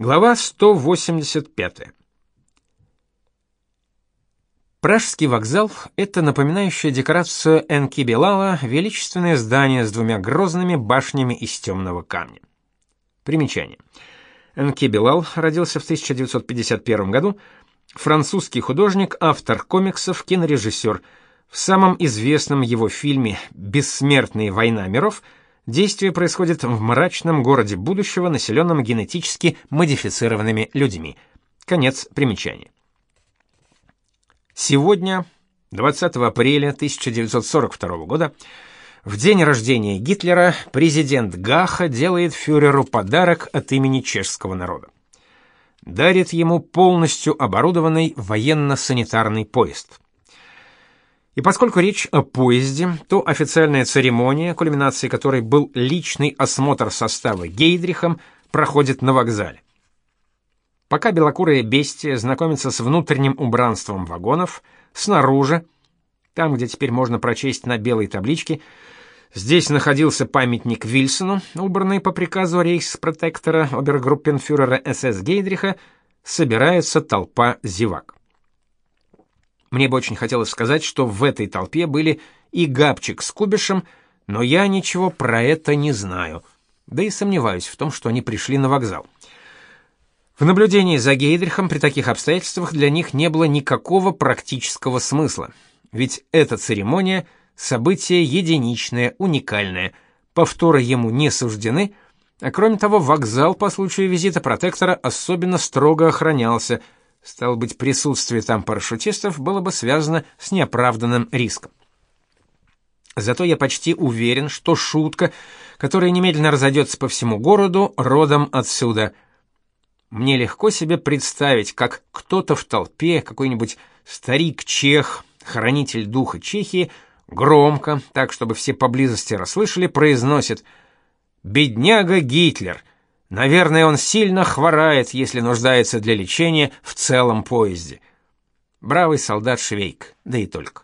Глава 185. Пражский вокзал это напоминающее декорацию Энки Белала величественное здание с двумя грозными башнями из темного камня. Примечание. Энки Белал родился в 1951 году, французский художник, автор комиксов, кинорежиссер. В самом известном его фильме Бессмертная война миров Действие происходит в мрачном городе будущего, населенном генетически модифицированными людьми. Конец примечания. Сегодня, 20 апреля 1942 года, в день рождения Гитлера, президент Гаха делает фюреру подарок от имени чешского народа. Дарит ему полностью оборудованный военно-санитарный поезд. И поскольку речь о поезде, то официальная церемония, кульминацией которой был личный осмотр состава Гейдрихом, проходит на вокзале. Пока белокурая бестия знакомится с внутренним убранством вагонов, снаружи, там, где теперь можно прочесть на белой табличке, здесь находился памятник Вильсону, убранный по приказу рейхспротектора обергруппенфюрера СС Гейдриха, собирается толпа зевак. Мне бы очень хотелось сказать, что в этой толпе были и Габчик с Кубишем, но я ничего про это не знаю. Да и сомневаюсь в том, что они пришли на вокзал. В наблюдении за Гейдрихом при таких обстоятельствах для них не было никакого практического смысла. Ведь эта церемония событие единичное, уникальное. Повторы ему не суждены, а кроме того, вокзал по случаю визита протектора особенно строго охранялся – Стало быть, присутствие там парашютистов было бы связано с неоправданным риском. Зато я почти уверен, что шутка, которая немедленно разойдется по всему городу, родом отсюда. Мне легко себе представить, как кто-то в толпе, какой-нибудь старик-чех, хранитель духа Чехии, громко, так чтобы все поблизости расслышали, произносит «Бедняга Гитлер!» Наверное, он сильно хворает, если нуждается для лечения в целом поезде. Бравый солдат Швейк, да и только.